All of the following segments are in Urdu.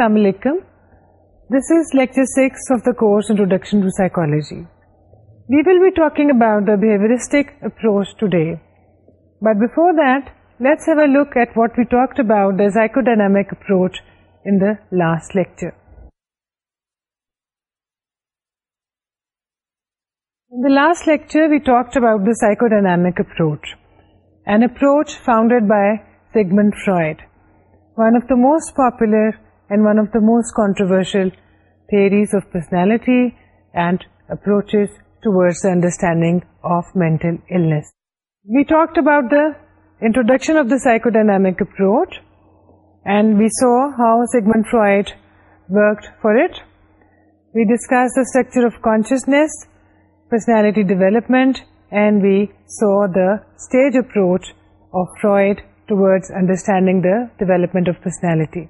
السلام علیکم this is lecture six of the course introduction to psychology we will be talking about the behaviouristic approach today but before that let's have a look at what we talked about the psychodynamic approach in the last lecture In the last lecture, we talked about the psychodynamic approach, an approach founded by Sigmund Freud, one of the most popular and one of the most controversial theories of personality and approaches towards the understanding of mental illness. We talked about the introduction of the psychodynamic approach, and we saw how Sigmund Freud worked for it. We discussed the structure of consciousness, personality development, and we saw the stage approach of Freud towards understanding the development of personality.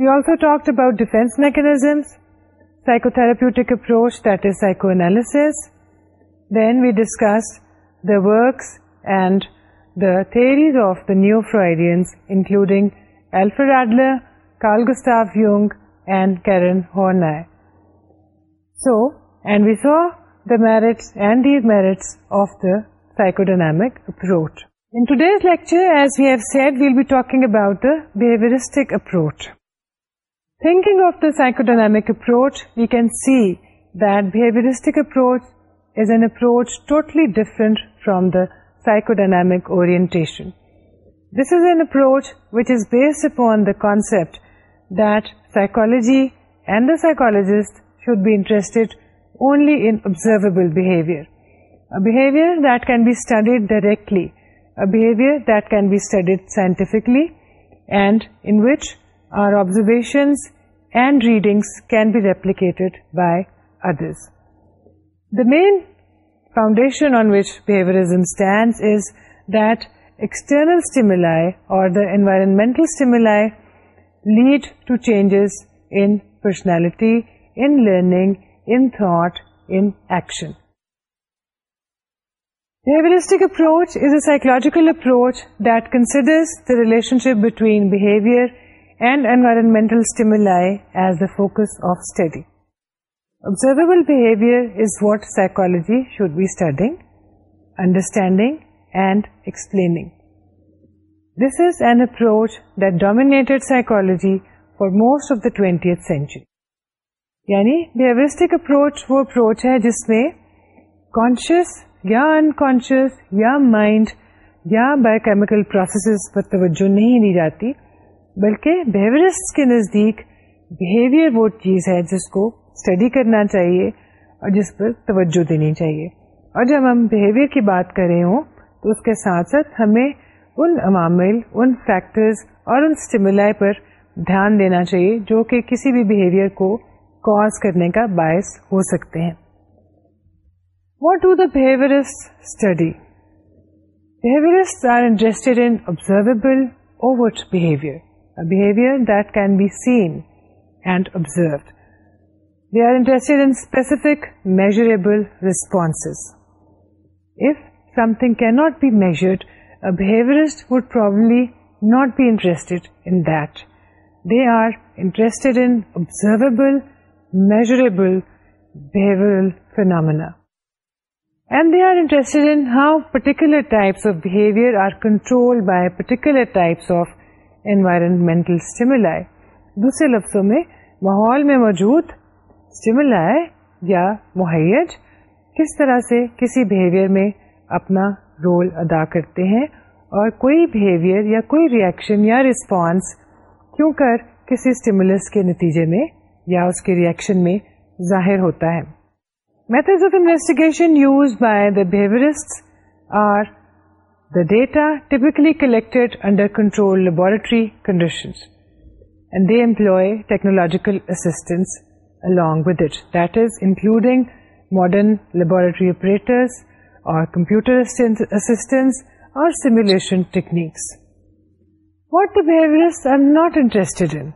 We also talked about defense mechanisms, psychotherapeutic approach, that is psychoanalysis. Then we discussed the works and the theories of the Neo-Freudians, including Alfred Adler, Carl Gustav Jung, and Karen Horney. And we saw the merits and demerits of the psychodynamic approach. In today's lecture, as we have said, we'll be talking about the behavioristic approach. Thinking of the psychodynamic approach, we can see that behavioristic approach is an approach totally different from the psychodynamic orientation. This is an approach which is based upon the concept that psychology and the psychologist should be interested only in observable behavior. A behavior that can be studied directly, a behavior that can be studied scientifically, and in which our observations and readings can be replicated by others. The main foundation on which behaviorism stands is that external stimuli or the environmental stimuli lead to changes in personality, in learning, in thought, in action. Behavioristic approach is a psychological approach that considers the relationship between behavior and environmentally is the focus of study observe what psychology should be studying understanding and explaining this is an approach دٹیڈ psychology for most of the twenty century یعنی اپروچ وہ اپروچ ہے جس میں کانشیس یا ان کونشیس یا مائنڈ یا بایو کیمیکل پروسیسز پر توجہ نہیں دی جاتی بلکہ بہیورسٹ کے نزدیک بہیویئر وہ چیز ہے جس کو اسٹڈی کرنا چاہیے اور جس پر توجہ دینی چاہیے اور جب ہم بہیویئر کی بات کر رہے ہوں تو اس کے ساتھ ساتھ ہمیں ان عوامل ان فیکٹرز اور ان اسٹیمولا پر دھیان دینا چاہیے جو کہ کسی بھی بہیویئر کو کاز کرنے کا باعث ہو سکتے ہیں what do the study behaviourist are in observable overt behaviour behaviour that can be seen and observed they are interested measurable response if some تھنٹ be measured would probably not be interested they are interested observable measurable phenomena and they are interest how Parrikar types by پر انوائرمنٹل اسٹیمل آئے دوسرے لفظوں میں ماحول میں موجود اسٹیمل آئے یا مہیج کس طرح سے کسی بہیویئر میں اپنا رول ادا کرتے ہیں اور کوئی بہیویئر یا کوئی ریئیکشن یا رسپانس کیوں کر کسی اسٹیمولس کے نتیجے میں یا اس کے ریئیکشن میں ظاہر ہوتا ہے method of investigation use by the behaviourist are the data typically collected under controlled laboratory conditions, and they employ technological assistance along with it, that is including modern laboratory apparatus or computer assistance or simulation techniques. What the behaviorists are not interested in,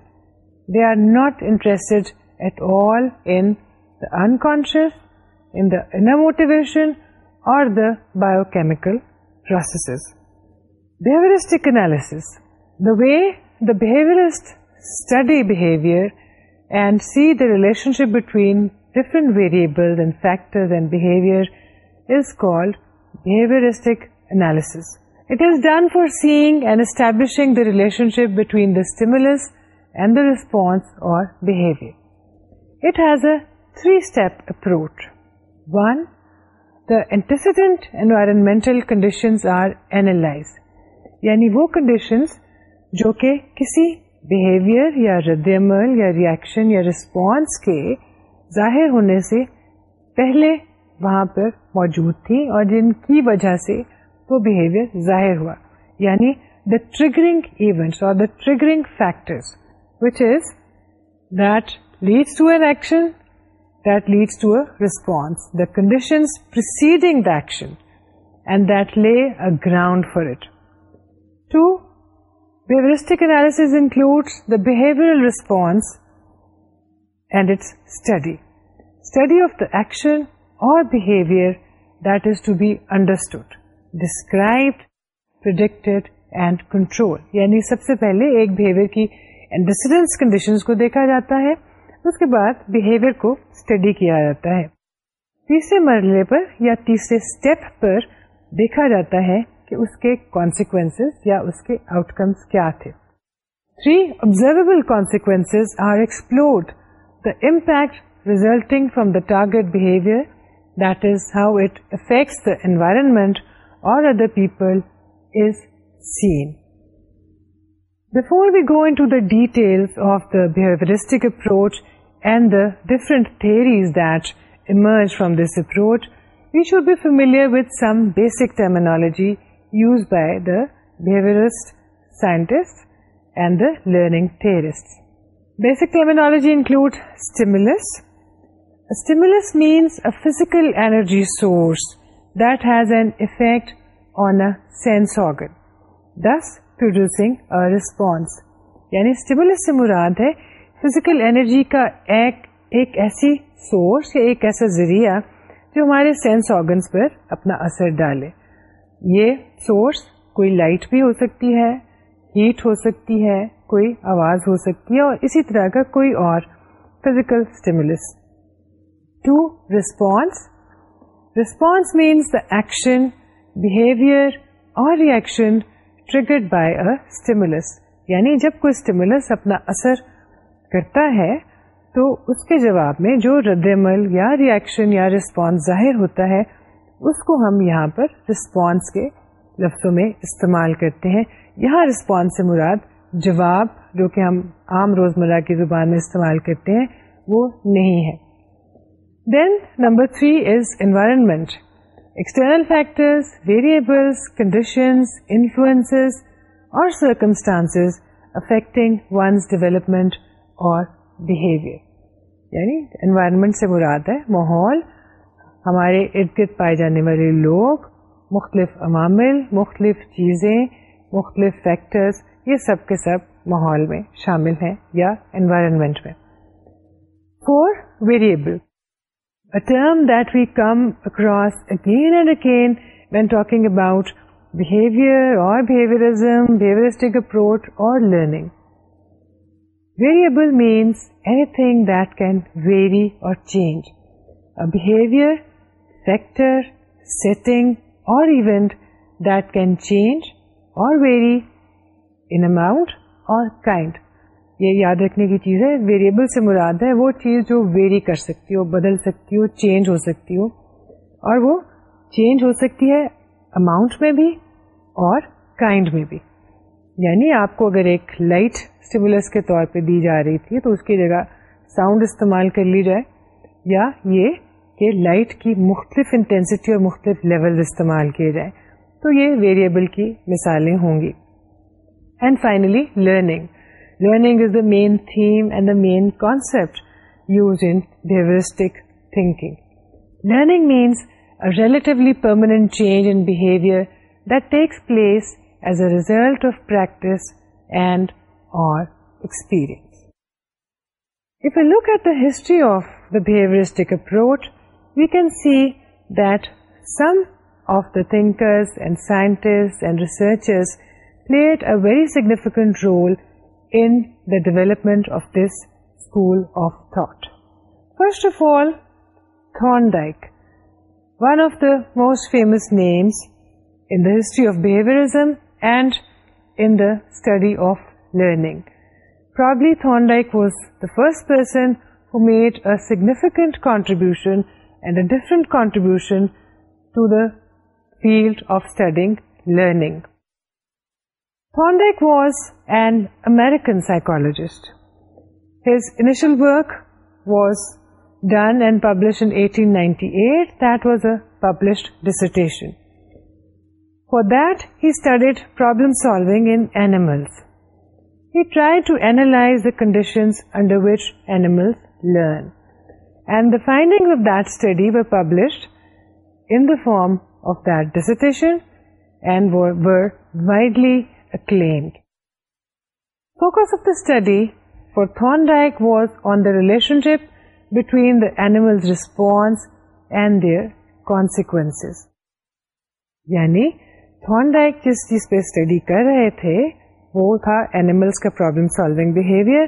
they are not interested at all in the unconscious, in the inner motivation or the biochemical way داسٹ اسٹڈیشن different ویریبلڈکل it done for seeing and establishing the relationship between the stimulus and the response it has a three step approach one antecedent environmental conditions یعنی وہ کنڈیشن جو کہ کسی بہیویئر یا ردعمل یا ریئکشن یا ریسپانس کے ظاہر ہونے سے پہلے وہاں پر موجود تھیں اور جن کی وجہ سے وہ بہیویئر ظاہر ہوا یعنی دا ٹریگرنگ ایونٹس اور the triggering factor which is that leads to an action conditioning داشن گراؤنڈ فور اٹھکس ریسپونس اسٹڈی اسٹڈی آف داشن اور دیکھا جاتا ہے اس کے بعد بہیویئر کو اسٹڈی کیا جاتا ہے تیسرے مرحلے پر یا تیسرے اسٹیپ پر دیکھا جاتا ہے کہ اس کے کانسیکوینس یا اس کے آؤٹ کمس کیا تھے three observable consequence are explored the impact resulting from the target behaviour that is how it affects the environment اور other people is seen Before we go into the details of the behavioristic approach and the different theories that emerge from this approach, we should be familiar with some basic terminology used by the behaviorist scientists and the learning theorists. Basic terminology include stimulus. A stimulus means a physical energy source that has an effect on a sense organ. Thus, producing response یعنی اسٹیمولس سے مراد ہے فزیکل انرجی کا ایک ایک ایسی سورس یا ایک ایسا ذریعہ جو ہمارے سینس آرگنس پر اپنا اثر ڈالے یہ سورس کوئی لائٹ بھی ہو سکتی ہے ہیٹ ہو سکتی ہے کوئی آواز ہو سکتی ہے اور اسی طرح کا کوئی اور physical stimulus to response response means the action behaviour اور ریئیکشن ٹریگرڈ بائی یعنی جب کوئی اسٹیمولس اپنا اثر کرتا ہے تو اس کے جواب میں جو رد عمل یا ریئیکشن یا رسپانس ظاہر ہوتا ہے اس کو ہم یہاں پر رسپانس کے لفظوں میں استعمال کرتے ہیں یہاں رسپانس مراد جواب جو کہ ہم عام روزمرہ کی زبان میں استعمال کرتے ہیں وہ نہیں ہے then number three is environment external factors variables conditions influences اور سرکمسٹانسز افیکٹنگ ونس ڈیولپمنٹ اور بہیویئر یعنی انوائرمنٹ سے مراد ہے ماحول ہمارے ارد گرد پائے جانے والے لوگ مختلف عوامل مختلف چیزیں مختلف فیکٹرس یہ سب کے سب ماحول میں شامل ہیں یا انوائرمنٹ میں four variable a term that we come across again and again when talking about behavior or behaviorism, behavioristic approach or learning. Variable means anything that can vary or change. A behavior, sector, setting or event that can change or vary in amount or kind. یہ یاد رکھنے کی چیز ہے ویریبل سے مراد ہے وہ چیز جو ویری کر سکتی ہو بدل سکتی ہو چینج ہو سکتی ہو اور وہ چینج ہو سکتی ہے اماؤنٹ میں بھی اور کائنڈ میں بھی یعنی آپ کو اگر ایک لائٹ اسٹیمولس کے طور پہ دی جا رہی تھی تو اس کی جگہ ساؤنڈ استعمال کر لی جائے یا یہ کہ لائٹ کی مختلف انٹینسٹی اور مختلف لیول استعمال کیے جائیں تو یہ ویریبل کی مثالیں ہوں گی and finally learning Learning is the main theme and the main concept used in behavioristic thinking. Learning means a relatively permanent change in behavior that takes place as a result of practice and or experience. If we look at the history of the behavioristic approach, we can see that some of the thinkers and scientists and researchers played a very significant role in the development of this school of thought. First of all, Thorndike, one of the most famous names in the history of behaviorism and in the study of learning. Probably Thorndike was the first person who made a significant contribution and a different contribution to the field of studying learning. فون this and American psychologist ninety eight داز a published four the studied problem solving try to as the conditions under which animal learn and the finding of دبلشنڈلی acclaimed. Focus of the study for Thorndike was on the relationship between the animal's response and their consequences. یعنی Thorndike جس جس پہ study کر رہے تھے وہ تھا animals کا problem solving behavior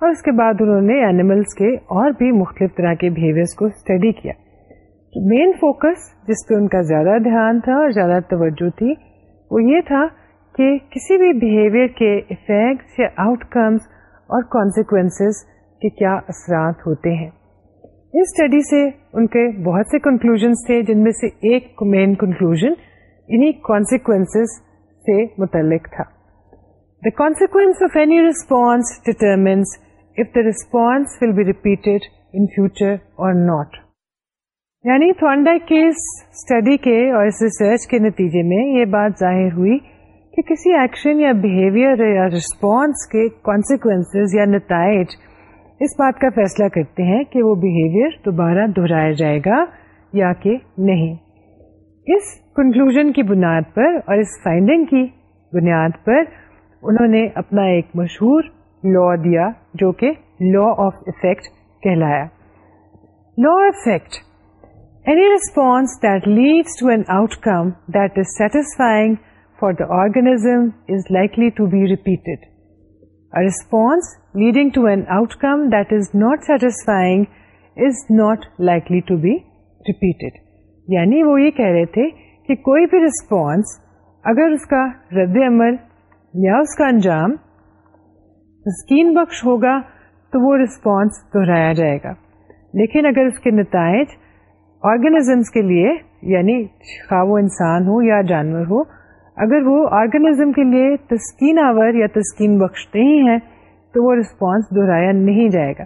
اور اس کے بعد انہوں نے animals کے اور بھی مختلف طرح کے behaviors کو study کیا. مین فوکس جس پہ ان کا زیادہ دھیان تھا اور زیادہ توجہ تھی وہ یہ تھا کہ کسی بھی بہیویئر کے افیکٹس یا آؤٹ کمس اور کانسیکوئنس کے کیا اثرات ہوتے ہیں اس اسٹڈی سے ان کے بہت سے کنکلوژ تھے جن میں سے ایک مین کنکلوژ سے متعلق تھا consequence any response determine if the response will be repeat in future اور ناٹ یعنی تھونڈا کے کے اسٹڈی اور اس ریسرچ کے نتیجے میں یہ بات ظاہر ہوئی کہ کسی ایکشن یا بہیویئر یا رسپانس کے کانسیکوینس یا نتائج اس بات کا فیصلہ کرتے ہیں کہ وہ بہیویئر دوبارہ دہرایا جائے گا یا کہ نہیں اس کنکلوژ کی بنیاد پر اور اس فائنڈنگ کی بنیاد پر انہوں نے اپنا ایک مشہور لا دیا جو کہ لا آف افیکٹ کہلایا law effect any response that leads to an outcome that is satisfying for the organism is likely to be repeated leading to an outcome that is not satisfying is not likely to be repeated یعنی وہ یہ کہہ رہے تھے کہ کوئی بھی رسپانس اگر اس کا رد عمل یا اس کا انجام مسکین بخش ہوگا تو وہ رسپانس دہرایا جائے گا لیکن اگر اس کے نتائج آرگنیزمس کے لیے یعنی خواہ وہ انسان ہو یا جانور ہو اگر وہ آرگنیزم کے لیے تسکین آور یا تسکین بخش نہیں ہے تو وہ ریسپانس دہرایا نہیں جائے گا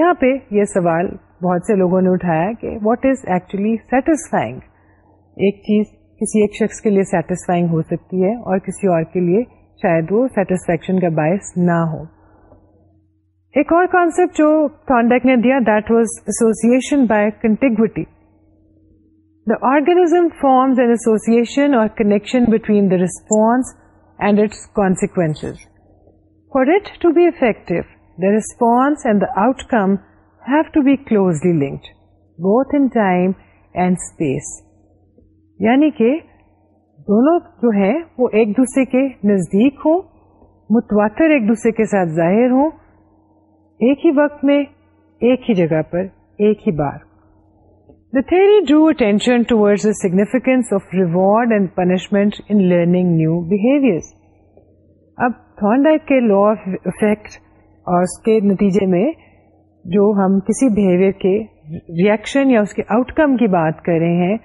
یہاں پہ یہ سوال بہت سے لوگوں نے اٹھایا کہ واٹ از ایکچولی سیٹسفائنگ ایک چیز کسی ایک شخص کے لیے سیٹسفائنگ ہو سکتی ہے اور کسی اور کے لیے شاید وہ سیٹسفیکشن کا باعث نہ ہو ایک اور کانسپٹ جو تھانڈیک نے دیا that was association by contiguity the organism forms and association اور connection between the response and its consequence be effective the response and the outcome have to be closely linked گوتھ in time and space یعنی کہ دونوں جو ہیں وہ ایک دوسرے کے نزدیک ہوں متواتر ایک دوسرے کے ساتھ ظاہر ہوں ایک ہی وقت میں ایک ہی جگہ پر ایک ہی بار The theory drew attention towards the significance of reward and punishment in learning new behaviors. اب تھانڈا لا افیکٹ اور اس کے نتیجے میں جو ہم کسی بہیویئر کے ریئیکشن یا اس کے آؤٹ کم کی بات کر رہے ہیں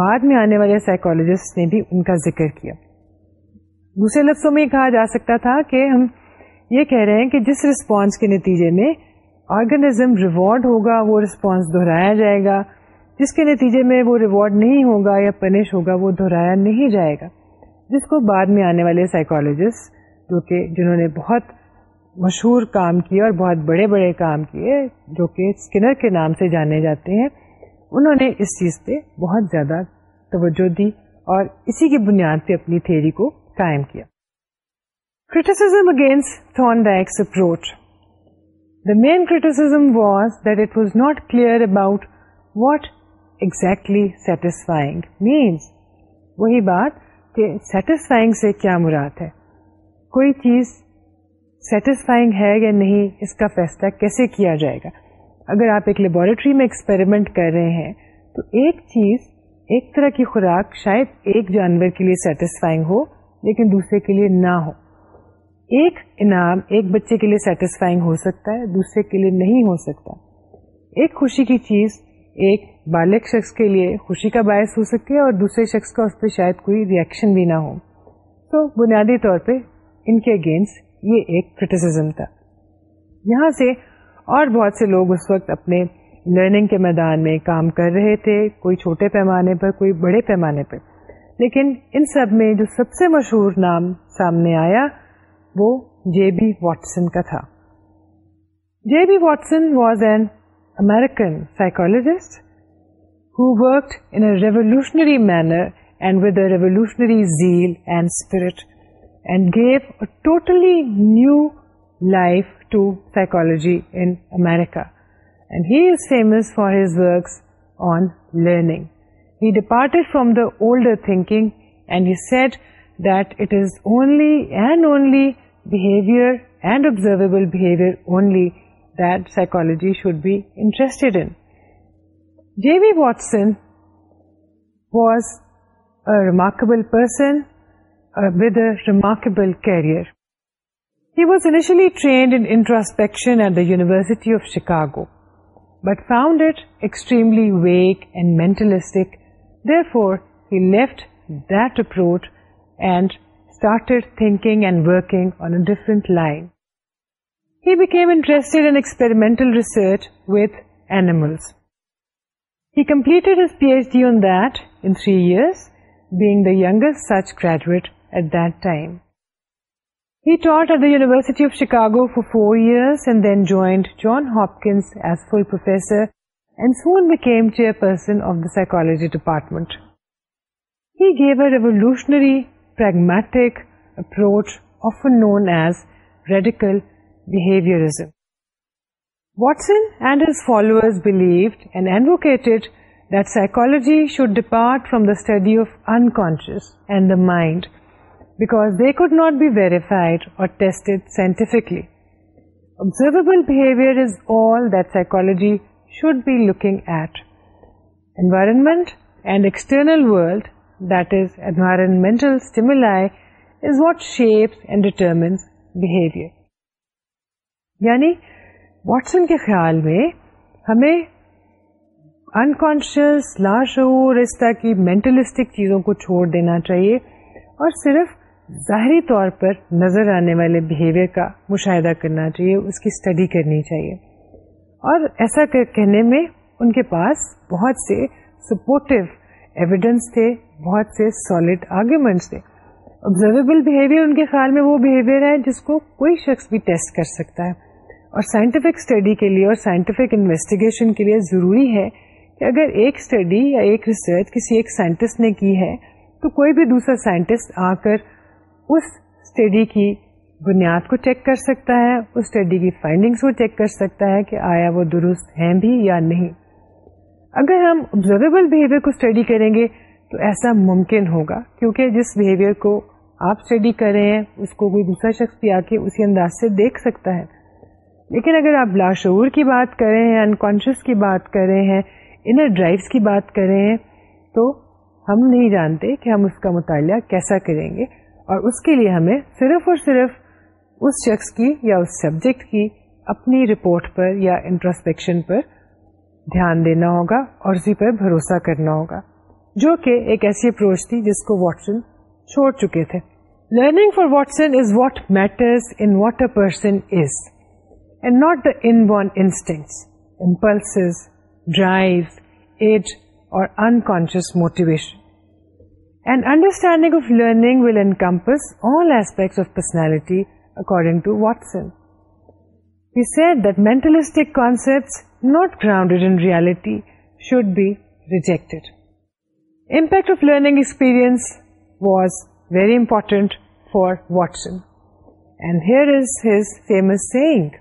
بعد میں آنے والے سائکالوجسٹ نے بھی ان کا ذکر کیا دوسرے لفظوں میں یہ کہا جا سکتا تھا کہ ہم یہ کہہ رہے ہیں کہ جس رسپانس کے نتیجے میں آرگنیزم ریوارڈ ہوگا وہ رسپانس دہرایا جائے گا جس کے نتیجے میں وہ ریوارڈ نہیں ہوگا یا پنش ہوگا وہ دہرایا نہیں جائے گا جس کو بعد میں آنے والے سائیکولوجسٹ جو کہ جنہوں نے بہت مشہور کام کیے اور بہت بڑے بڑے کام کیے جو کہ اسکنر کے نام سے جانے جاتے ہیں انہوں نے اس چیز پہ بہت زیادہ توجہ دی اور اسی کی بنیاد پہ اپنی تھیری کو قائم کیا approach the main was not clear about what exactly satisfying means وہی بات کہ سیٹسفائنگ سے کیا مراد ہے کوئی چیز سیٹسفائنگ ہے یا نہیں اس کا فیصلہ کیسے کیا جائے گا اگر آپ ایک لیبوریٹری میں ایکسپیریمنٹ کر رہے ہیں تو ایک چیز ایک طرح کی خوراک شاید ایک جانور کے لیے سیٹسفائنگ ہو لیکن دوسرے کے لیے نہ ہو ایک انعام ایک بچے کے لیے سیٹسفائنگ ہو سکتا ہے دوسرے کے لیے نہیں ہو سکتا ایک خوشی کی چیز ایک بالغ شخص کے لیے خوشی کا باعث ہو سکتی ہے اور دوسرے شخص کا اس پہ شاید کوئی ریئیکشن بھی نہ ہو تو بنیادی طور پہ ان کے اگینسٹ یہ ایک کریٹیسم تھا یہاں سے اور بہت سے لوگ اس وقت اپنے لرننگ کے میدان میں کام کر رہے تھے کوئی چھوٹے پیمانے پر کوئی بڑے پیمانے پر لیکن ان سب میں جو سب سے مشہور نام سامنے آیا وہ جے بی واٹسن کا تھا J B Watson was an American psychologist who worked in a revolutionary manner and with a revolutionary zeal and spirit, and gave a totally new life to psychology in America. And he is famous for his works on learning. He departed from the older thinking, and he said that it is only and only behavior and observable behavior only that psychology should be interested in. J.B. Watson was a remarkable person uh, with a remarkable career. He was initially trained in introspection at the University of Chicago, but found it extremely vague and mentalistic. Therefore, he left that approach and started thinking and working on a different line. He became interested in experimental research with animals. He completed his PhD on that in 3 years, being the youngest such graduate at that time. He taught at the University of Chicago for 4 years and then joined Johns Hopkins as full professor and soon became chairperson of the psychology department. He gave a revolutionary, pragmatic approach often known as radical behaviorism. Watson and his followers believed and advocated that psychology should depart from the study of unconscious and the mind because they could not be verified or tested scientifically. Observable behavior is all that psychology should be looking at. Environment and external world, that is, environmental stimuli, is what shapes and determines behavior. Yani Watson کے خیال میں ہمیں انکانشیس لاشعور اس طرح کی مینٹلسٹک چیزوں کو چھوڑ دینا چاہیے اور صرف ظاہری طور پر نظر آنے والے بیہیویئر کا مشاہدہ کرنا چاہیے اس کی اسٹڈی کرنی چاہیے اور ایسا کہنے میں ان کے پاس بہت سے سپورٹو ایویڈینس تھے بہت سے سالڈ آرگیومنٹس تھے آبزرویبل بہیویئر ان کے خیال میں وہ بہیویئر ہے جس کو کوئی شخص بھی ٹیسٹ کر سکتا ہے اور سائنٹیفک اسٹڈی کے لیے اور سائنٹیفک انویسٹیگیشن کے لیے ضروری ہے کہ اگر ایک اسٹڈی یا ایک ریسرچ کسی ایک سائنٹسٹ نے کی ہے تو کوئی بھی دوسرا سائنٹسٹ آ کر اس اسٹڈی کی بنیاد کو چیک کر سکتا ہے اس اسٹڈی کی فائنڈنگس کو چیک کر سکتا ہے کہ آیا وہ درست ہیں بھی یا نہیں اگر ہم آبزرویبل بہیویئر کو اسٹڈی کریں گے تو ایسا ممکن ہوگا کیونکہ جس بہیویئر کو آپ اسٹڈی کر رہے ہیں اس کو کوئی دوسرا شخص بھی آ کے اسی انداز سے دیکھ سکتا ہے لیکن اگر آپ لاشعور کی بات کریں انکانشیس کی بات کریں انر ڈرائیوس کی بات کریں تو ہم نہیں جانتے کہ ہم اس کا مطالعہ کیسا کریں گے اور اس کے لیے ہمیں صرف اور صرف اس شخص کی یا اس سبجیکٹ کی اپنی رپورٹ پر یا انٹراسپیکشن پر دھیان دینا ہوگا اور اسی پر بھروسہ کرنا ہوگا جو کہ ایک ایسی اپروچ تھی جس کو واٹسن چھوڑ چکے تھے learning for Watson is what matters in what a person is and not the inborn instincts, impulses, drive, id, or unconscious motivation. An understanding of learning will encompass all aspects of personality, according to Watson. He said that mentalistic concepts not grounded in reality should be rejected. Impact of learning experience was very important for Watson. And here is his famous saying,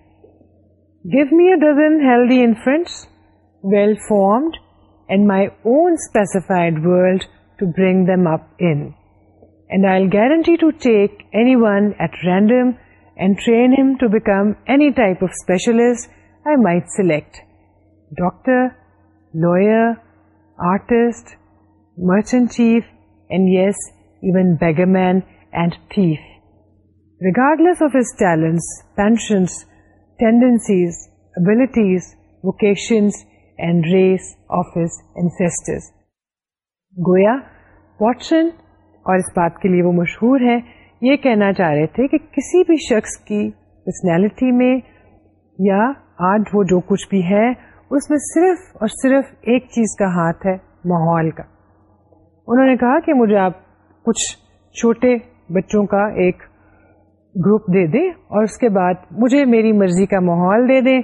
Give me a dozen healthy infants, well-formed, and my own specified world to bring them up in. And I'll guarantee to take anyone at random and train him to become any type of specialist I might select. Doctor, lawyer, artist, merchant chief, and yes, even beggarman and thief. Regardless of his talents, pensions, اور اس بات کے لیے وہ مشہور ہیں یہ کہنا چاہ رہے تھے کہ کسی بھی شخص کی پرسنالٹی میں یا آج وہ جو کچھ بھی ہے اس میں صرف اور صرف ایک چیز کا ہاتھ ہے ماحول کا انہوں نے کہا کہ مجھے آپ کچھ چھوٹے بچوں کا ایک گروپ دے دیں اور اس کے بعد مجھے میری مرضی کا ماحول دے دیں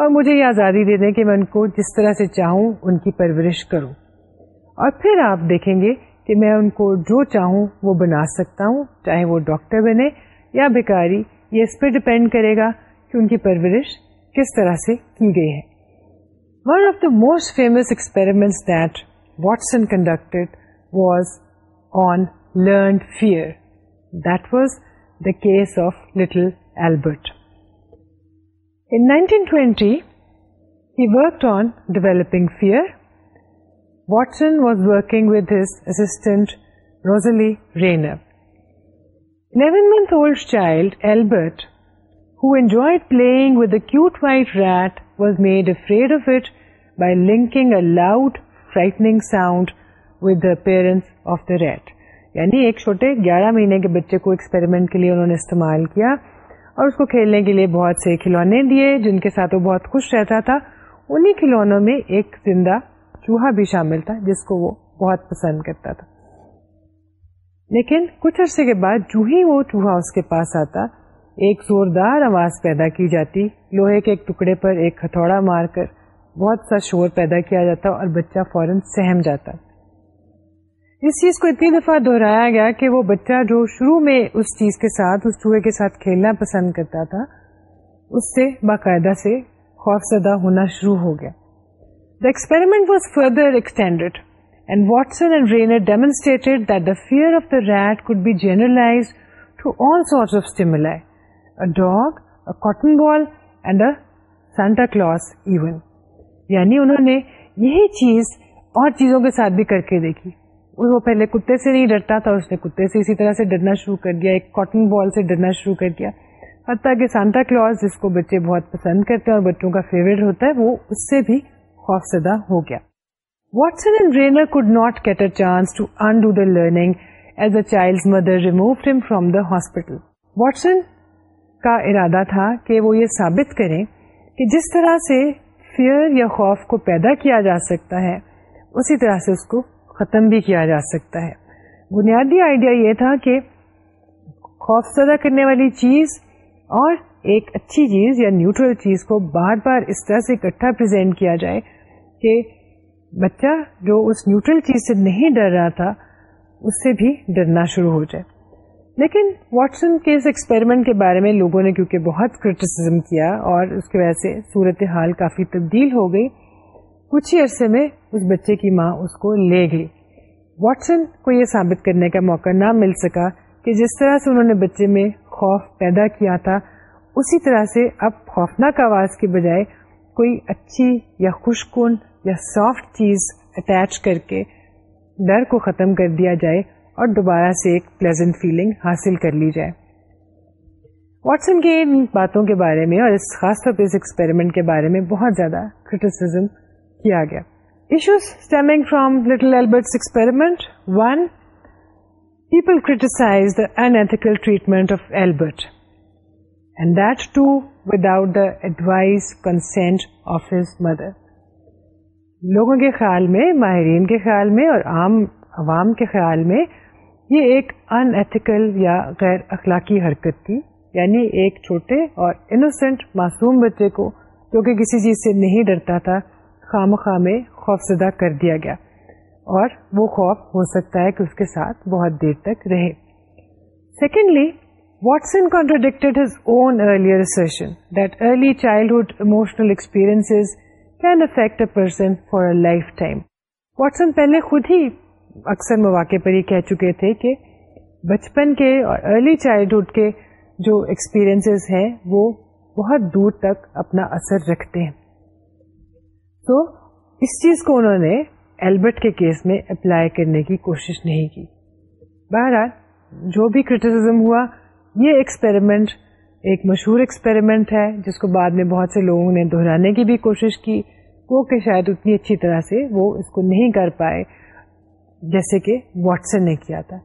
اور مجھے یہ آزادی دے دیں کہ میں ان کو جس طرح سے چاہوں ان کی پرورش کروں اور پھر آپ دیکھیں گے کہ میں ان کو جو چاہوں وہ بنا سکتا ہوں چاہے وہ ڈاکٹر بنے یا بیکاری یہ اس پہ ڈپینڈ کرے گا کہ ان کی پرورش کس طرح سے کی گئی ہے one of the most famous experiments that Watson conducted was on learned fear that was the case of little Albert. In 1920, he worked on developing fear. Watson was working with his assistant Rosalie Rayner. 11-month-old child Albert, who enjoyed playing with the cute white rat, was made afraid of it by linking a loud, frightening sound with the appearance of the rat. یعنی ایک چھوٹے گیارہ مہینے کے بچے کو ایکسپیریمنٹ کے لیے انہوں نے استعمال کیا اور اس کو کھیلنے کے لیے بہت سے کھلونے دیے جن کے ساتھ وہ بہت خوش رہتا تھا انہیں کھلونوں میں ایک زندہ چوہا بھی شامل تھا جس کو وہ بہت پسند کرتا تھا لیکن کچھ عرصے کے بعد جو ہی وہ چوہا اس کے پاس آتا ایک زوردار آواز پیدا کی جاتی لوہے کے ایک ٹکڑے پر ایک ہتھوڑا مار کر بہت سا شور پیدا کیا جاتا اور بچہ فوراً سہم جاتا اس چیز کو اتنی دفعہ دہرایا گیا کہ وہ بچہ جو شروع میں اس چیز کے ساتھ اس چوہے کے ساتھ کھیلنا پسند کرتا تھا اس سے باقاعدہ سے خوف زدہ ہونا شروع ہو گیا the experiment was further extended and Watson and Rayner demonstrated that the the fear of rat could be generalise to all of dog cotton ball and a Santa Claus even یعنی انہوں نے یہی چیز اور چیزوں کے ساتھ بھی کر کے دیکھی وہ پہلے کتے سے نہیں ڈرتا تھا اس نے کتے سے اسی طرح سے ڈرنا شروع کر دیا ایک کاٹن بال سے ڈرنا شروع کر دیا حتیٰ کہ سانتا کلاس جس کو بچے بہت پسند کرتے ہیں اور بچوں کا فیوریٹ ہوتا ہے وہ اس سے بھی خوف زدہ ہو گیا Watson and Rayner could not get a chance to undo the learning as a child mother removed him from the hospital Watson کا ارادہ تھا کہ وہ یہ ثابت کریں کہ جس طرح سے فیئر یا خوف کو پیدا کیا جا سکتا ہے اسی طرح سے اس کو ختم بھی کیا جا سکتا ہے بنیادی آئیڈیا یہ تھا کہ خوف زدہ کرنے والی چیز اور ایک اچھی چیز یا نیوٹرل چیز کو بار بار اس طرح سے اکٹھا پرزینٹ کیا جائے کہ بچہ جو اس نیوٹرل چیز سے نہیں ڈر رہا تھا اس سے بھی ڈرنا شروع ہو جائے لیکن واٹسن کے اس ایکسپیریمنٹ کے بارے میں لوگوں نے کیونکہ بہت کرٹیسزم کیا اور اس کی وجہ سے صورت حال کافی تبدیل ہو گئی کچھ ہی عرصے میں اس بچے کی ماں اس کو لے گئی واٹسن کو یہ ثابت کرنے کا موقع نہ مل سکا کہ جس طرح سے انہوں نے بچے میں خوف پیدا کیا تھا اسی طرح سے اب خوفناک آواز کے بجائے کوئی اچھی یا کن یا سافٹ چیز اٹیچ کر کے ڈر کو ختم کر دیا جائے اور دوبارہ سے ایک پلیزنٹ فیلنگ حاصل کر لی جائے واٹسن کے ان باتوں کے بارے میں اور اس خاص طور پہ اس ایکسپیریمنٹ کے بارے میں بہت زیادہ کرٹیسزم کیا گیا issues stemming from little Albert's experiment one people criticize the unethical treatment of Albert and that too without the advise consent of his mother لوگوں کے خیال میں ماہرین کے خیال میں اور عام عوام کے خیال میں یہ ایک ان ایتھیکل یا غیر اخلاقی حرکت تھی یعنی ایک چھوٹے اور انوسینٹ معصوم بچے کو کیونکہ کسی چیز سے نہیں ڈرتا تھا خام خواہ میں زدہ کر دیا گیا اور وہ خوف ہو سکتا ہے کہ اس کے ساتھ بہت دیر تک رہے secondly Watson his own earlier that early childhood emotional experience can affect a person lifetime Watson پہلے خود ہی اکثر مواقع پر یہ کہہ چکے تھے کہ بچپن کے اور ارلی چائلڈہڈ کے جو ایکسپیرئنسز ہیں وہ بہت دور تک اپنا اثر رکھتے ہیں تو اس چیز کو انہوں نے البرٹ کے کیس میں اپلائی کرنے کی کوشش نہیں کی بہرحال جو بھی کریٹیسم ہوا یہ ایکسپیریمنٹ ایک مشہور ایکسپیریمنٹ ہے جس کو بعد میں بہت سے لوگوں نے دہرانے کی بھی کوشش کی وہ کہ شاید اتنی اچھی طرح سے وہ اس کو نہیں کر پائے جیسے کہ واٹسن نے کیا تھا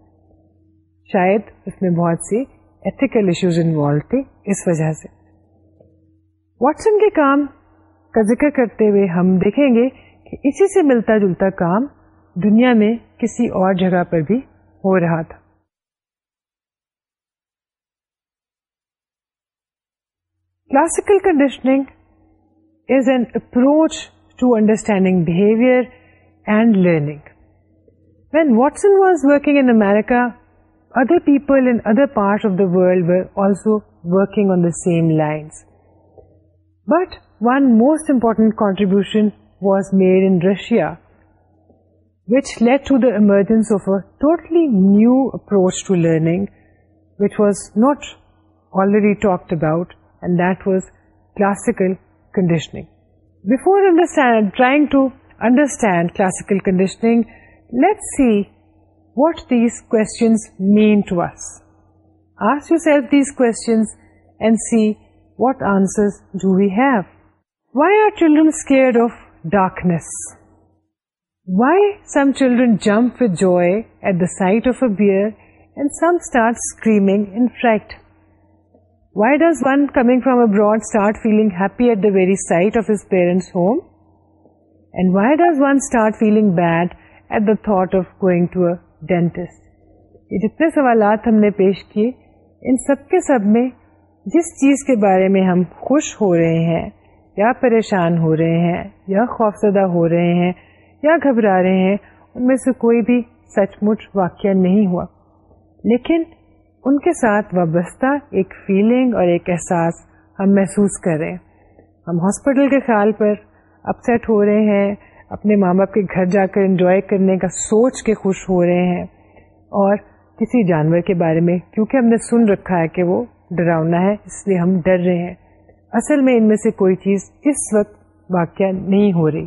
شاید اس میں بہت سی ایتھیکل ایشوز انوالو تھے اس وجہ سے واٹسن کے کام کا ذکر کرتے ہوئے ہم دیکھیں گے کہ اسی سے ملتا جلتا کام دنیا میں کسی اور جگہ پر بھی ہو رہا تھا classical conditioning is an approach to understanding behaviour and learning when Watson was working in America other people in other part of the world will also working on the same lines but One most important contribution was made in Russia, which led to the emergence of a totally new approach to learning, which was not already talked about, and that was classical conditioning. Before trying to understand classical conditioning, let's see what these questions mean to us. Ask yourself these questions and see what answers do we have. Dentist یہ جتنے سوالات ہم نے پیش کیے ان سب کے سب میں جس چیز کے بارے میں ہم خوش ہو رہے ہیں یا پریشان ہو رہے ہیں یا خوفزدہ ہو رہے ہیں یا گھبرا رہے ہیں ان میں سے کوئی بھی سچ مچ واقعہ نہیں ہوا لیکن ان کے ساتھ وابستہ ایک فیلنگ اور ایک احساس ہم محسوس کر رہے ہیں ہم ہاسپٹل کے خیال پر اپسٹ ہو رہے ہیں اپنے ماں باپ کے گھر جا کر انجوائے کرنے کا سوچ کے خوش ہو رہے ہیں اور کسی جانور کے بارے میں کیونکہ ہم نے سن رکھا ہے کہ وہ ڈراؤنا ہے اس لیے ہم ڈر رہے ہیں اصل میں ان میں سے کوئی چیز اس وقت واقع نہیں ہو رہی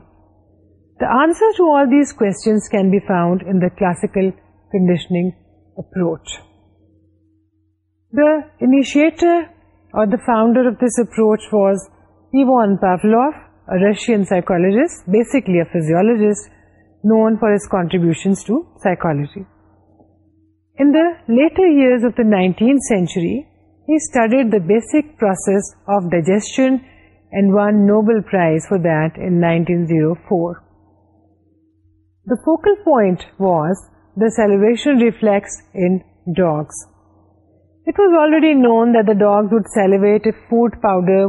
the answer to all these questions can be found in the classical conditioning approach the initiator اور the founder of this approach was Ivan Pavlov Russian psychologist basically a physiologist known for his contribution to psychology In the later years of the 19th century, basic process of digestion food powder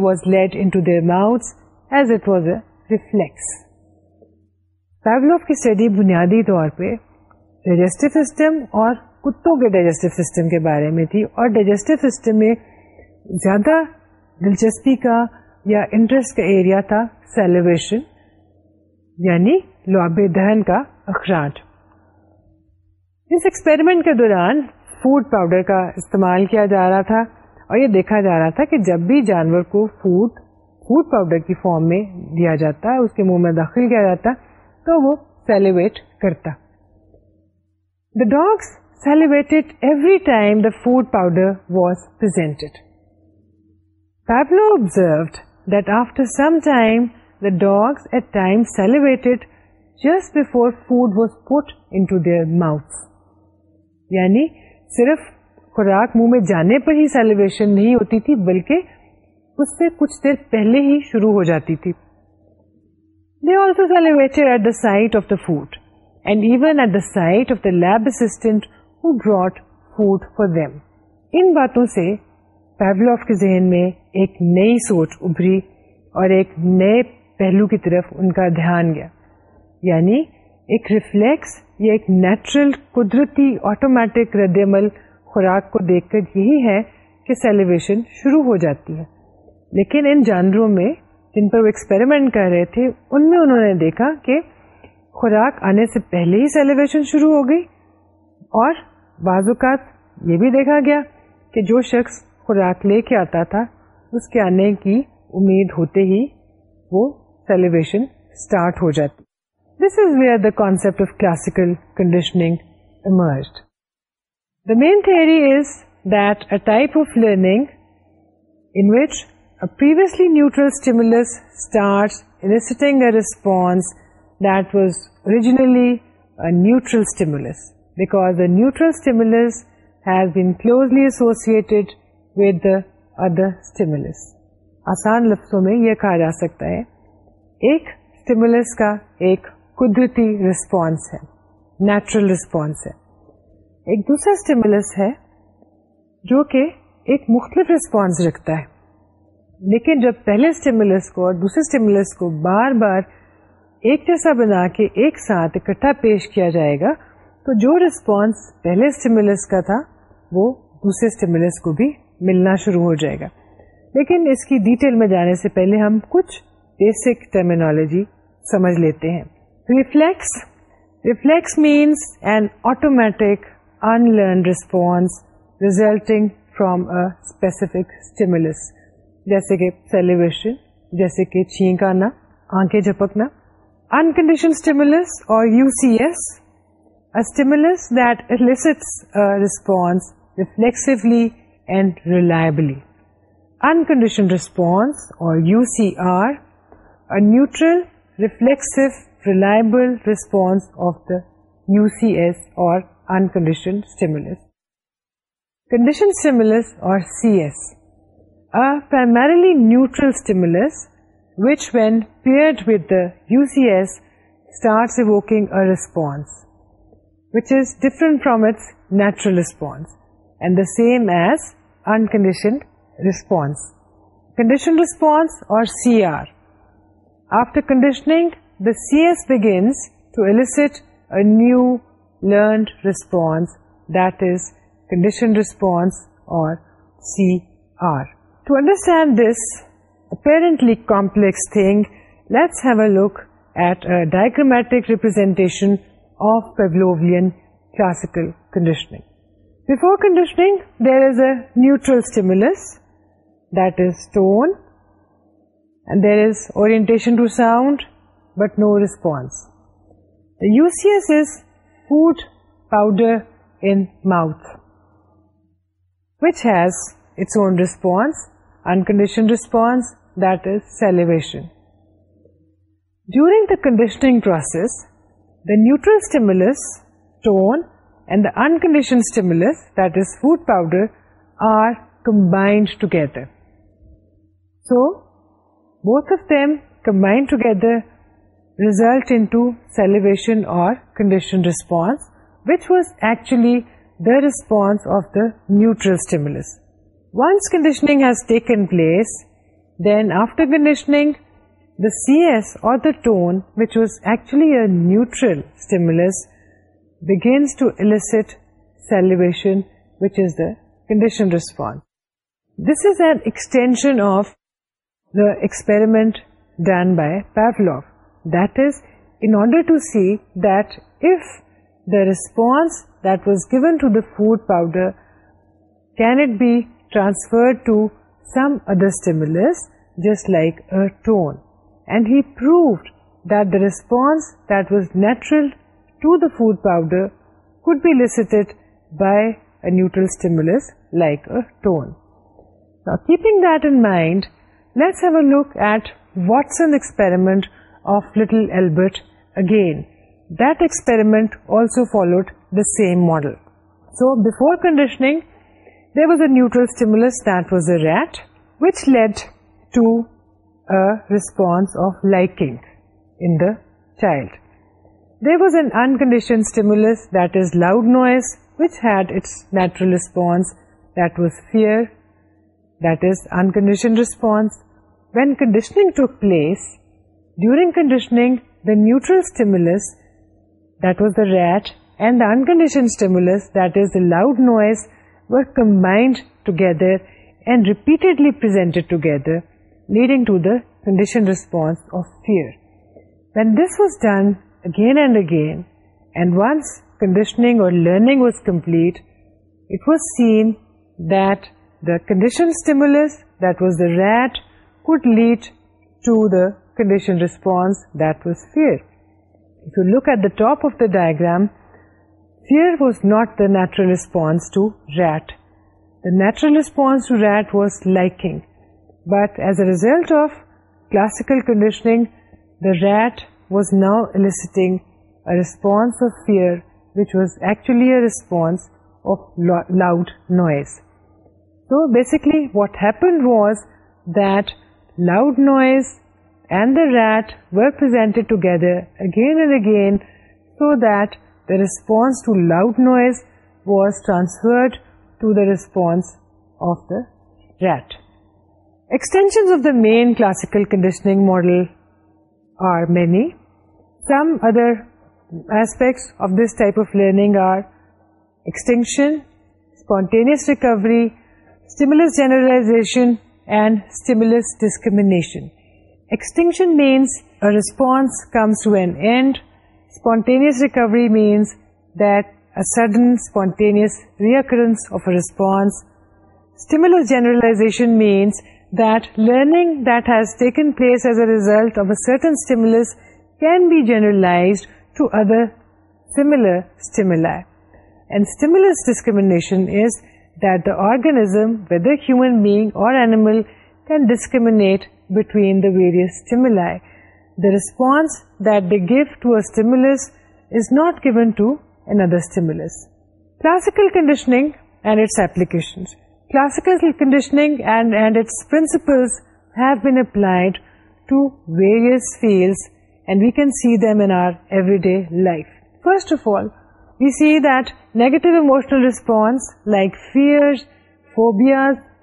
was let in was a بنیادی طور پہ ڈائجیسٹیو سم کتوں کے ڈائجسٹو سسٹم کے بارے میں تھی اور ڈائجسٹو سسٹم میں زیادہ دلچسپی کا یا انٹرسٹ کا ایریا تھا سیلیبریشن یعنی لواب دہن کا اخراج اس ایکسپیریمنٹ کے دوران فوڈ پاؤڈر کا استعمال کیا جا رہا تھا اور یہ دیکھا جا رہا تھا کہ جب بھی جانور کو فوڈ فوڈ پاؤڈر کی فارم میں دیا جاتا ہے اس کے منہ میں داخل کیا جاتا تو وہ سیلیبریٹ کرتا the dogs celebrate every time the food powder وازینٹر یعنی صرف خوراک منہ میں جانے پر ہی سیلیبریشن نہیں ہوتی تھی بلکہ اس سے کچھ دیر پہلے ہی شروع ہو جاتی تھی they also celebrate at that of the food and even at that of the lab assistant who brought food for them. ان باتوں سے پیبلف کے ذہن میں ایک نئی سوچ ابری اور ایک نئے پہلو کی طرف ان کا دھیان گیا یعنی ایک ریفلیکس یا ایک نیچرل قدرتی آٹومیٹک رد عمل خوراک کو دیکھ کر یہی ہے کہ سیلیبریشن شروع ہو جاتی ہے لیکن ان جانوروں میں جن پر وہ ایکسپیریمنٹ کر رہے تھے ان میں انہوں نے دیکھا کہ خوراک آنے سے پہلے ہی سیلیبریشن شروع ہو گئی اور بعض اوقات یہ بھی دیکھا گیا کہ جو شخص خوراک لے کے آتا تھا اس کے آنے کی امید ہوتے ہی وہ سیلیبریشن اسٹارٹ ہو جاتی this is where the concept of classical conditioning emerged the main theory is that a type of learning in which a previously neutral stimulus starts eliciting a response that was originally a neutral stimulus. Because the neutrals has been کلوزلیٹڈ with داولس آسان لفظوں میں یہ کہا جا سکتا ہے ایک اسٹیمولس کا ایک قدرتی رسپانس ہے نیچرل رسپانس ہے ایک دوسرا اسٹیمولس ہے جو کہ ایک مختلف رسپانس رکھتا ہے لیکن جب پہلے اسٹیمولس کو اور دوسرے اسٹیمولس کو بار بار ایک جیسا بنا کے ایک ساتھ اکٹھا پیش کیا جائے گا تو جو ریسپانس پہلے اسٹیمولس کا تھا وہ دوسرے اسٹیمولس کو بھی ملنا شروع ہو جائے گا لیکن اس کی ڈیٹیل میں جانے سے پہلے ہم کچھ بیسک ٹرمینالوجی سمجھ لیتے ہیں reflex reflex means an automatic in learn response resulting from specific stimulus جیسے کہ سیلیبریشن جیسے کہ چھینک آنا آنکھیں جھپکنا انکنڈیشن اسٹیمولس اور U C S stimulus that elicits response reflexively and reliably unconditioned response اور neutral reflex reliable response of the U C S اور انکنڈیشنس کنڈیشنس اور C S neutrals which when paired with the U C S start evoking a response new learned response that is condition response اور of Pavlovian classical conditioning. Before conditioning, there is a neutral stimulus, that is tone, and there is orientation to sound, but no response. The UCS is food powder in mouth, which has its own response, unconditioned response, that is salivation. During the conditioning process, the neutral stimulus, tone, and the unconditioned stimulus, that is food powder, are combined together. So, both of them combined together result into salivation or conditioned response, which was actually the response of the neutral stimulus. Once conditioning has taken place, then after conditioning, the CS or the tone, which was actually a neutral stimulus, begins to elicit salivation, which is the conditioned response. This is an extension of the experiment done by Pavlov. That is, in order to see that if the response that was given to the food powder, can it be transferred to some other stimulus, just like a tone and he proved that the response that was natural to the food powder could be elicited by a neutral stimulus like a tone. Now, keeping that in mind, let's have a look at Watson's experiment of little Albert again. That experiment also followed the same model. So, before conditioning, there was a neutral stimulus that was a rat, which led to a response of liking in the child. There was an unconditioned stimulus, that is loud noise, which had its natural response, that was fear, that is unconditioned response. When conditioning took place, during conditioning, the neutral stimulus, that was the rat, and the unconditioned stimulus, that is the loud noise, were combined together and repeatedly presented together leading to the conditioned response of fear. When this was done again and again, and once conditioning or learning was complete, it was seen that the conditioned stimulus, that was the rat, could lead to the conditioned response, that was fear. If you look at the top of the diagram, fear was not the natural response to rat. The natural response to rat was liking. But as a result of classical conditioning, the rat was now eliciting a response of fear, which was actually a response of loud noise. So basically what happened was that loud noise and the rat were presented together again and again, so that the response to loud noise was transferred to the response of the rat. Extensions of the main classical conditioning model are many. Some other aspects of this type of learning are extinction, spontaneous recovery, stimulus generalization, and stimulus discrimination. Extinction means a response comes to an end. Spontaneous recovery means that a sudden spontaneous reoccurrence of a response. Stimulus generalization means place ریزلٹنسم whether bag اور discriminate between the various the response that they give to stimulus is not given to an others classical condition fear phobia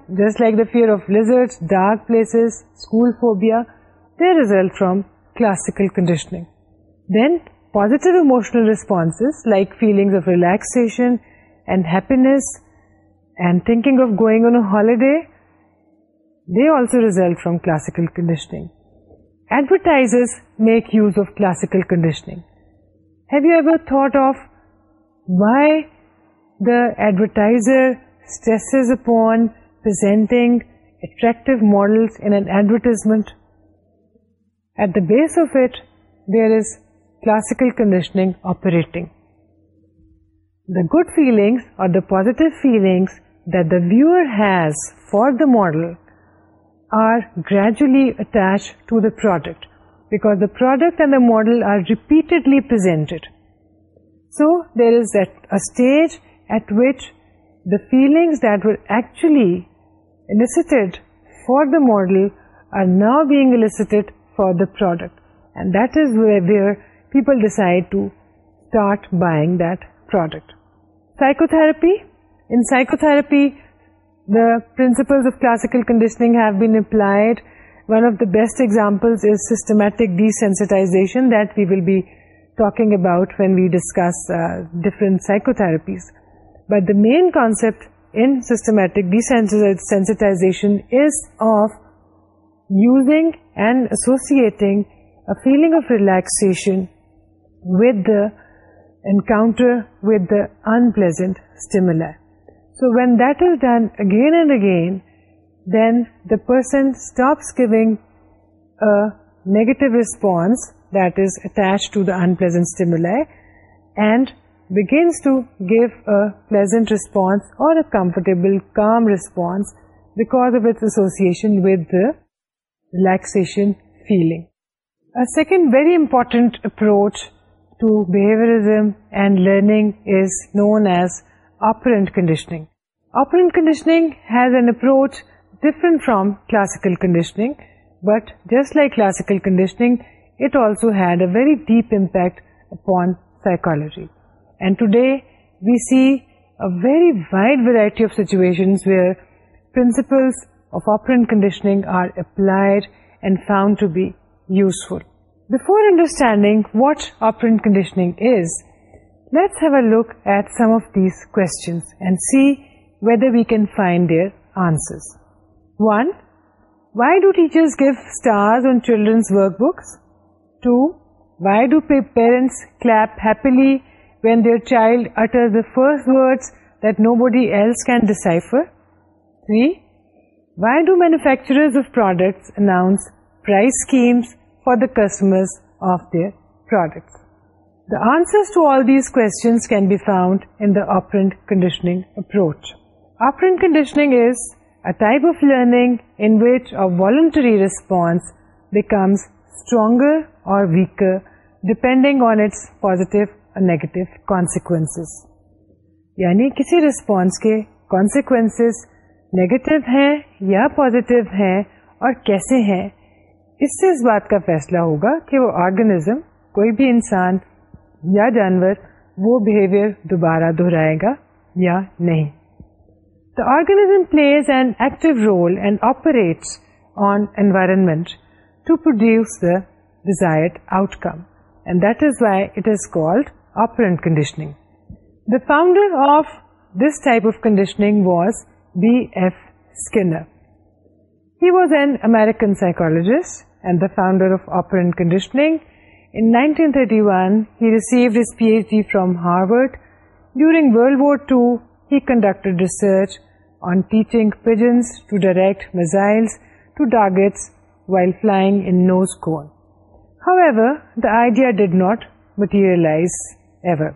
just like the fear of less dark places they result from classical conditioning then positive emotional response like feeling and thinking of going on a holiday, they also result from classical conditioning. Advertisers make use of classical conditioning. Have you ever thought of why the advertiser stresses upon presenting attractive models in an advertisement? At the base of it, there is classical conditioning operating. The good feelings or the positive feelings that the viewer has for the model are gradually attached to the product, because the product and the model are repeatedly presented. So there is a stage at which the feelings that were actually elicited for the model are now being elicited for the product, and that is where people decide to start buying that product. Psychotherapy in psychotherapy, the principles of classical conditioning have been applied. One of the best examples is systematic desensitization that we will be talking about when we discuss uh, different psychotherapies. But the main concept in systematic desensitization is of using and associating a feeling of relaxation with the encounter with the unpleasant stimuli. So when that is done again and again, then the person stops giving a negative response that is attached to the unpleasant stimuli and begins to give a pleasant response or a comfortable, calm response because of its association with the relaxation feeling. A second very important approach to behaviorism and learning is known as operant conditioning. Operant conditioning has an approach different from classical conditioning, but just like classical conditioning, it also had a very deep impact upon psychology. And today, we see a very wide variety of situations where principles of operant conditioning are applied and found to be useful. Before understanding what operant conditioning is, let's have a look at some of these questions and see whether we can find their answers. 1. Why do teachers give stars on children's workbooks? 2. Why do parents clap happily when their child utters the first words that nobody else can decipher? 3. Why do manufacturers of products announce price schemes for the customers of their products? The answers to all these questions can be found in the operant conditioning approach. is conditioning is a type of learning in voluntary response becomes stronger اور weaker depending on its positive اور نیگیٹو consequences. یعنی کسی response کے consequences نیگیٹو ہیں یا پازیٹیو ہیں اور کیسے ہیں اس سے اس بات کا فیصلہ ہوگا کہ وہ آرگنیزم کوئی بھی انسان یا جانور وہ بہیویئر دوبارہ دہرائے گا یا نہیں The organism plays an active role and operates on environment to produce the desired outcome, and that is why it is called operant conditioning. The founder of this type of conditioning was B.F. Skinner. He was an American psychologist and the founder of operant conditioning. In 1931, he received his PhD from Harvard. During World War II, he conducted research on teaching pigeons to direct missiles to targets while flying in nose cone. However, the idea did not materialize ever.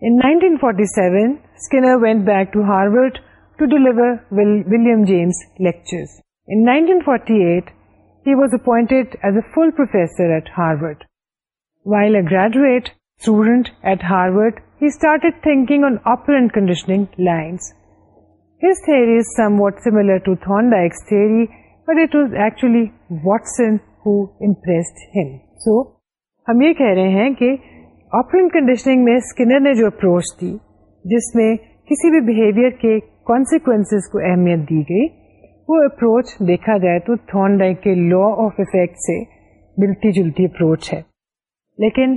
In 1947, Skinner went back to Harvard to deliver William James lectures. In 1948, he was appointed as a full professor at Harvard. While a graduate, ہم یہ کہہ رہے ہیں کہ کنڈیشننگ میں اسکنر نے جو اپروچ دی جس میں کسی بھی بہیویئر کے کانسیکوینس کو اہمیت دی گئی وہ اپروچ دیکھا جائے تو تھون ڈائک کے لا آف افیکٹ سے ملتی جلتی اپروچ ہے لیکن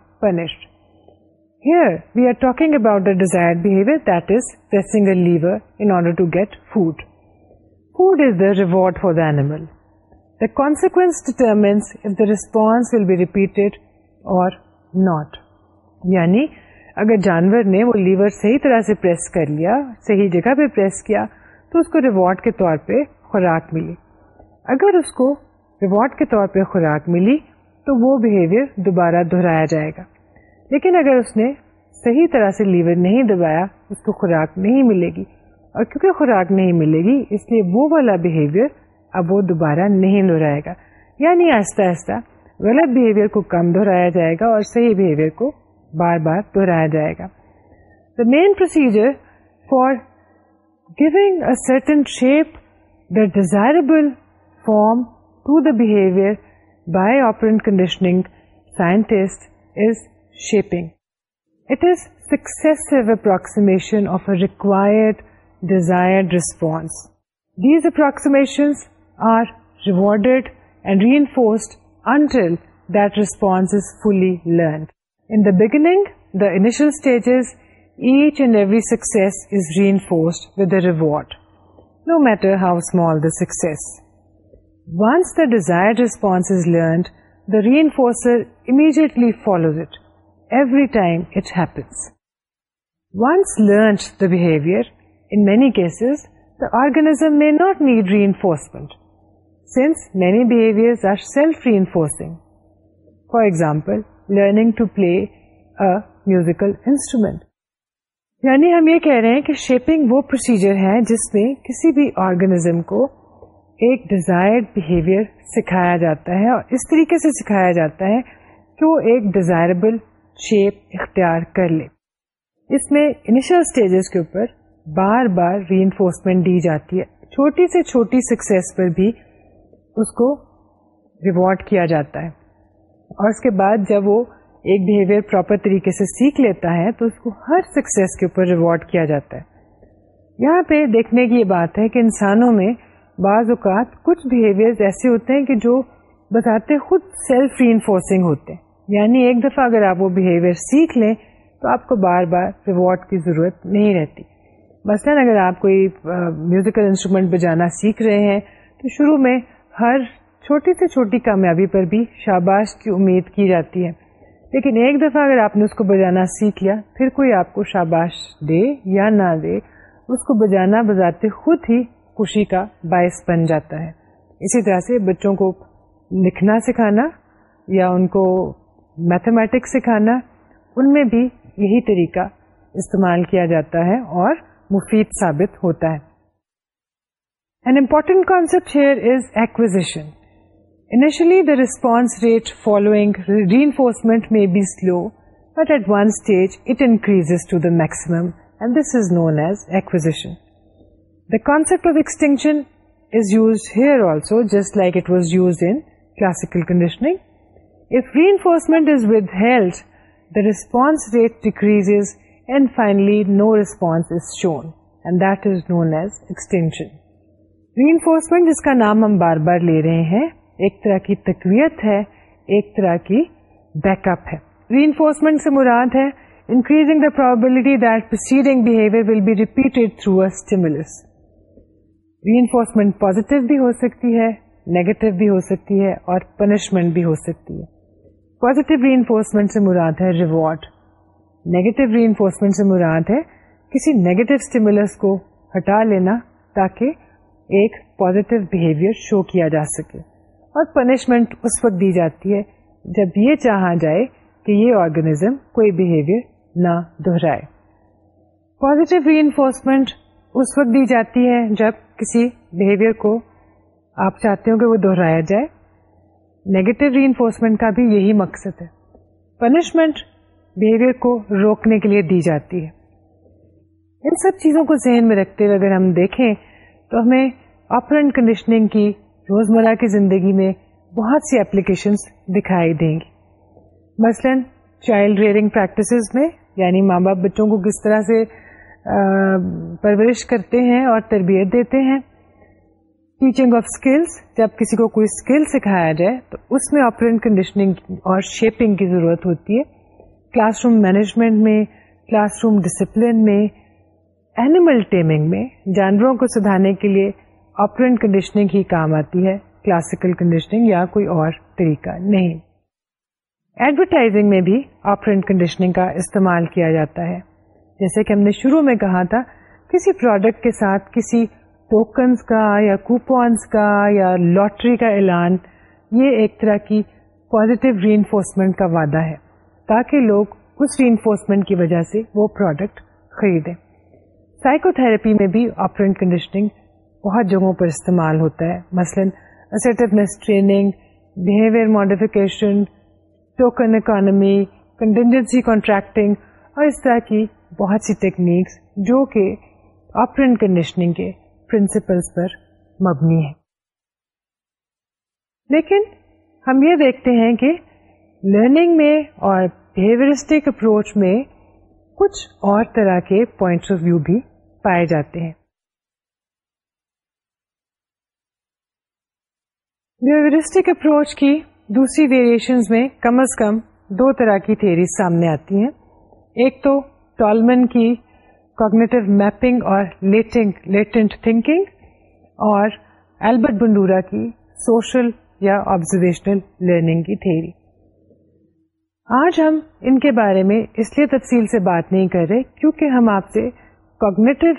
punished. Here we are talking about the desired behavior that is pressing a lever in order to get food. Food is the reward for the animal. The consequence determines if the response will be repeated or not. Yani, اگر جانور نے وہ لیور صحیح طرح سے پریس کر لیا صحیح جگہ پہ پریس کیا تو اس کو ریوارڈ کے طور پہ خوراک ملی اگر اس کو ریوارڈ کے طور پہ خوراک ملی تو وہ بہیویئر دوبارہ دہرایا جائے گا لیکن اگر اس نے صحیح طرح سے لیور نہیں دبایا اس کو خوراک نہیں ملے گی اور کیونکہ خوراک نہیں ملے گی اس لیے وہ والا بہیویئر اب وہ دوبارہ نہیں دہرائے گا یعنی آہستہ آہستہ غلط کو کم دہرایا جائے گا اور صحیح کو بار بار دہرایا جائے گا the main procedure for giving a certain shape the desirable form to the behaviour by operant conditioning scientist is shaping. It is successive approximation of a required, desired response. These approximations are rewarded and reinforced until that response is fully learned. In the beginning, the initial stages, each and every success is reinforced with a reward, no matter how small the success. Once the desired response is learned, the reinforcer immediately follows it every time it's once learn cases the organism may not need reinforcement since many behaviour for example learning to play musical instrument یعنی ہم یہ کہہ رہے ہیں کہ شیپنگ وہ پروسیجر ہے جس میں کسی بھی آرگنیزم کو ایک ڈیزائرڈ بہیویئر سکھایا جاتا ہے اور اس طریقے سے سکھایا جاتا ہے کہ وہ ایک ڈیزائربل شیپ اختیار کر لے اس میں انیشل اسٹیجز کے اوپر بار بار ری انفورسمنٹ دی جاتی ہے چھوٹی سے چھوٹی سکسیس پر بھی اس کو ریوارڈ کیا جاتا ہے اور اس کے بعد جب وہ ایک بہیویئر پراپر طریقے سے سیکھ لیتا ہے تو اس کو ہر سکسیس کے اوپر ریوارڈ کیا جاتا ہے یہاں پہ دیکھنے کی یہ بات ہے کہ انسانوں میں بعض اوقات کچھ بہیویئر ایسے ہوتے ہیں کہ جو بتاتے خود سیلف ری انفورسنگ ہوتے ہیں یعنی ایک دفعہ اگر آپ وہ بیہیویئر سیکھ لیں تو آپ کو بار بار ریوارڈ کی ضرورت نہیں رہتی مثلاً اگر آپ کوئی میوزیکل انسٹرومینٹ بجانا سیکھ رہے ہیں تو شروع میں ہر چھوٹی سے چھوٹی کامیابی پر بھی شاباش کی امید کی جاتی ہے لیکن ایک دفعہ اگر آپ نے اس کو بجانا سیکھ لیا پھر کوئی آپ کو شاباش دے یا نہ دے اس کو بجانا بجاتے خود ہی خوشی کا باعث بن جاتا ہے اسی طرح سے بچوں کو لکھنا سکھانا یا ان کو میتھمیٹکس سکھانا ان میں بھی یہی طریقہ استعمال کیا جاتا ہے اور مفید ثابت ہوتا ہے response rate following enforcement may be slow but at one stage it increase to the maximum and this is known as extension also just like it was use in classical conditioning response rate decrease and finally no response shown and that is known as extension reinforcement جس کا نام ہم بار بار لے رہے ہیں ایک طرح کی تکویت ہے ایک طرح کی بیک اپ ہے ری انفورسمنٹ سے مراد ہے increasing the probability will be repeat through reinforcement positive بھی ہو سکتی ہے نیگیٹو بھی ہو سکتی ہے اور پنشمنٹ بھی ہو سکتی ہے پازیٹیو ری انفورسمنٹ سے مراد ہے ریوارڈ نیگیٹو ری انفورسمنٹ سے مراد ہے کسی نیگیٹو اسٹیمولس کو ہٹا لینا تاکہ ایک پازیٹیو بہیویئر شو کیا جا سکے اور پنشمنٹ اس وقت دی جاتی ہے جب یہ چاہا جائے کہ یہ آرگنیزم کوئی بہیویئر نہ دہرائے پازیٹیو ری انفورسمنٹ اس وقت دی جاتی ہے جب کسی بہیویئر کو آپ چاہتے ہو کہ وہ دہرایا جائے نیگیٹو ری انفورسمنٹ کا بھی یہی مقصد ہے پنشمنٹ بیہیویئر کو روکنے کے لیے دی جاتی ہے ان سب چیزوں کو ذہن میں رکھتے ہوئے اگر ہم دیکھیں تو ہمیں آپرنٹ کنڈیشننگ کی روزمرہ کی زندگی میں بہت سی اپلیکیشنس دکھائی دیں گی مثلا چائلڈ ریئرنگ پریکٹسز میں یعنی ماں باپ بچوں کو کس طرح سے پرورش کرتے ہیں اور تربیت دیتے ہیں ٹیچنگ آف اسکلس جب کسی کو کوئی اسکل سکھایا جائے تو اس میں آپرینٹ کنڈیشننگ اور شیپنگ کی ضرورت ہوتی ہے کلاس روم مینجمنٹ میں کلاس روم ڈسپلن میں اینیمل ٹیمنگ میں جانوروں کو سدھانے کے لیے آپرینٹ کنڈیشننگ ہی کام آتی ہے کلاسیکل کنڈیشننگ یا کوئی اور طریقہ نہیں ایڈورٹائزنگ میں بھی آپرینٹ کنڈیشننگ کا استعمال کیا جاتا ہے جیسے کہ ہم نے شروع میں کہا تھا کسی پروڈکٹ کے ساتھ کسی ٹوکنس کا یا کوپونس کا یا لاٹری کا اعلان یہ ایک طرح کی پازیٹیو ری انفورسمنٹ کا وعدہ ہے تاکہ لوگ اس ری انفورسمنٹ کی وجہ سے وہ پروڈکٹ خریدیں سائیکو تھراپی میں بھی آپرینٹ کنڈیشننگ بہت جگہوں پر استعمال ہوتا ہے مثلاً اسٹیونیس training behaviour modification token economy contingency contracting اور اس طرح کی بہت سی ٹیکنیکس جو کہ آپرینٹ کنڈیشننگ کے پرنسپلس پر مبنی ہے لیکن ہم یہ دیکھتے ہیں کہ لرننگ میں اور بہیورسٹک اپروچ میں کچھ اور طرح کے پوائنٹس آف ویو بھی پائے جاتے ہیں بہیورسٹک اپروچ کی دوسری ویریشنز میں کم از کم دو طرح کی تھیریز سامنے آتی ہیں ایک تو ٹالمن کی کوگنیٹو میپنگ اور لیٹنٹ تھنکنگ اور البرٹ بنڈورا کی سوشل یا آبزرویشنل لرننگ کی تھیری آج ہم ان کے بارے میں اس لیے تفصیل سے بات نہیں کر رہے کیونکہ ہم آپ سے کوگنیٹو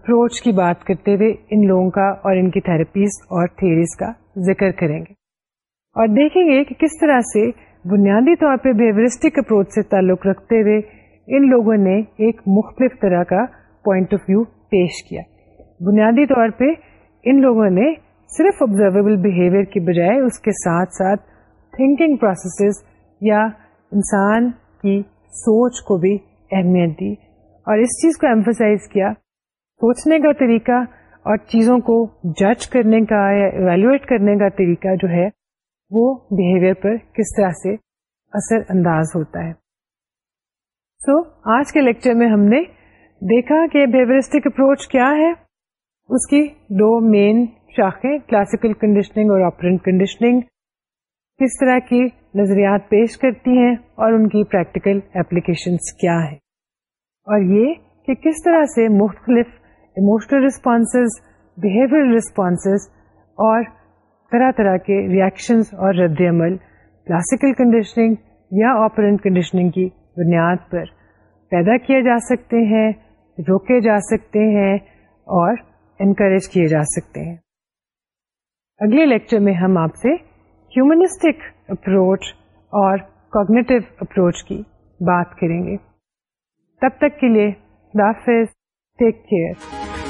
اپروچ کی بات کرتے ہوئے ان لوگوں کا اور ان کی تھراپیز اور تھیریز کا ذکر کریں گے اور دیکھیں گے کہ کس طرح سے بنیادی طور پہ بیورسٹک اپروچ سے تعلق رکھتے ہوئے ان لوگوں نے ایک مختلف طرح کا پوائنٹ آف ویو پیش کیا بنیادی طور پہ ان لوگوں نے صرف آبزرویبل بیہیویئر کے بجائے اس کے ساتھ ساتھ تھنکنگ پروسیسز یا انسان کی سوچ کو بھی اہمیت دی اور اس چیز کو ایمفسائز کیا سوچنے کا طریقہ اور چیزوں کو جج کرنے کا یا ایویلویٹ کرنے کا طریقہ جو ہے وہ بہیویئر پر کس طرح سے اثر انداز ہوتا ہے سو آج کے لیکچر میں ہم نے دیکھا کہ اپروچ کیا ہے اس کی دو مین شاخیں کلاسیکل کنڈیشننگ اور کنڈیشننگ کس طرح کی نظریات پیش کرتی ہیں اور ان کی پریکٹیکل اپلیکیشن کیا ہیں اور یہ کہ کس طرح سے مختلف اموشنل رسپانسز بہیویئر رسپانسز اور طرح طرح کے ریئیکشن اور رد عمل کلاسیکل کنڈیشننگ یا آپرنٹ کنڈیشننگ کی بنیاد پر پیدا کیے جا سکتے ہیں روکے جا سکتے ہیں اور انکریج کیے جا سکتے ہیں اگلے لیکچر میں ہم آپ سے ہیومنسٹک اپروچ اور کوگنیٹو اپروچ کی بات کریں گے تب تک کے لیے ٹیک کیئر